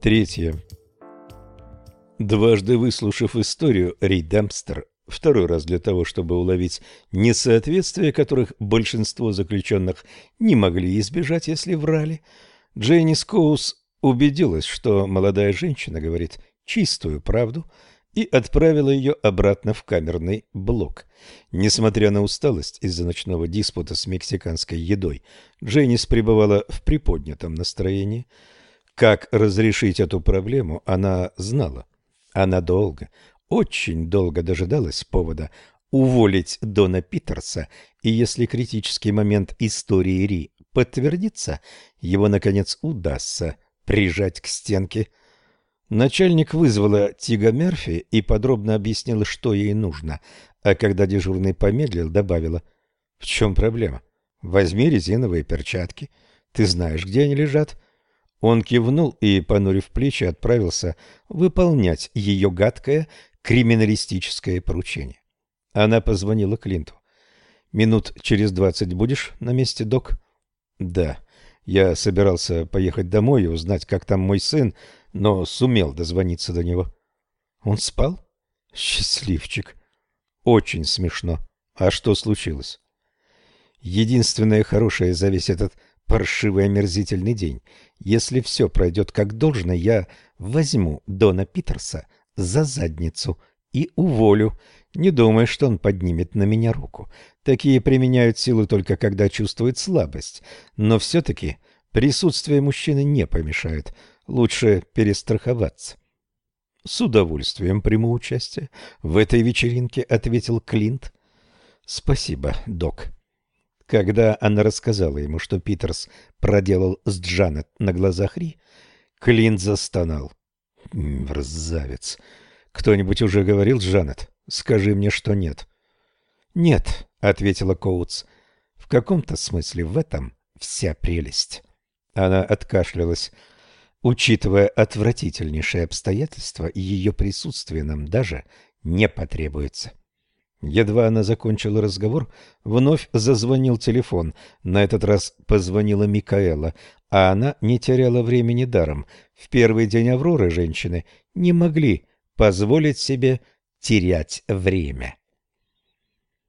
Третье. Дважды выслушав историю, Ри Демпстер, второй раз для того, чтобы уловить несоответствия, которых большинство заключенных не могли избежать, если врали, Джейни Скоус убедилась, что молодая женщина говорит чистую правду и отправила ее обратно в камерный блок. Несмотря на усталость из-за ночного диспута с мексиканской едой, Джейнис пребывала в приподнятом настроении – как разрешить эту проблему, она знала. Она долго, очень долго дожидалась повода уволить Дона Питерса, и если критический момент истории Ри подтвердится, его, наконец, удастся прижать к стенке. Начальник вызвала Тига Мерфи и подробно объяснила, что ей нужно, а когда дежурный помедлил, добавила, «В чем проблема? Возьми резиновые перчатки. Ты знаешь, где они лежат. Он кивнул и, понурив плечи, отправился выполнять ее гадкое криминалистическое поручение. Она позвонила Клинту. «Минут через двадцать будешь на месте, док?» «Да. Я собирался поехать домой и узнать, как там мой сын, но сумел дозвониться до него». «Он спал?» «Счастливчик. Очень смешно. А что случилось?» «Единственное хорошее за весь этот паршивый омерзительный день. Если все пройдет как должно, я возьму Дона Питерса за задницу и уволю. Не думай, что он поднимет на меня руку. Такие применяют силу только когда чувствуют слабость. Но все-таки присутствие мужчины не помешает. Лучше перестраховаться. — С удовольствием приму участие в этой вечеринке, — ответил Клинт. — Спасибо, док. Когда она рассказала ему, что Питерс проделал с Джанет на глазах Ри, Клинт застонал. «Мерзавец! Кто-нибудь уже говорил, Джанет? Скажи мне, что нет». «Нет», — ответила Коутс. «В каком-то смысле в этом вся прелесть». Она откашлялась. «Учитывая отвратительнейшие обстоятельства, ее присутствие нам даже не потребуется». Едва она закончила разговор, вновь зазвонил телефон. На этот раз позвонила Микаэла, а она не теряла времени даром. В первый день Авроры женщины не могли позволить себе терять время.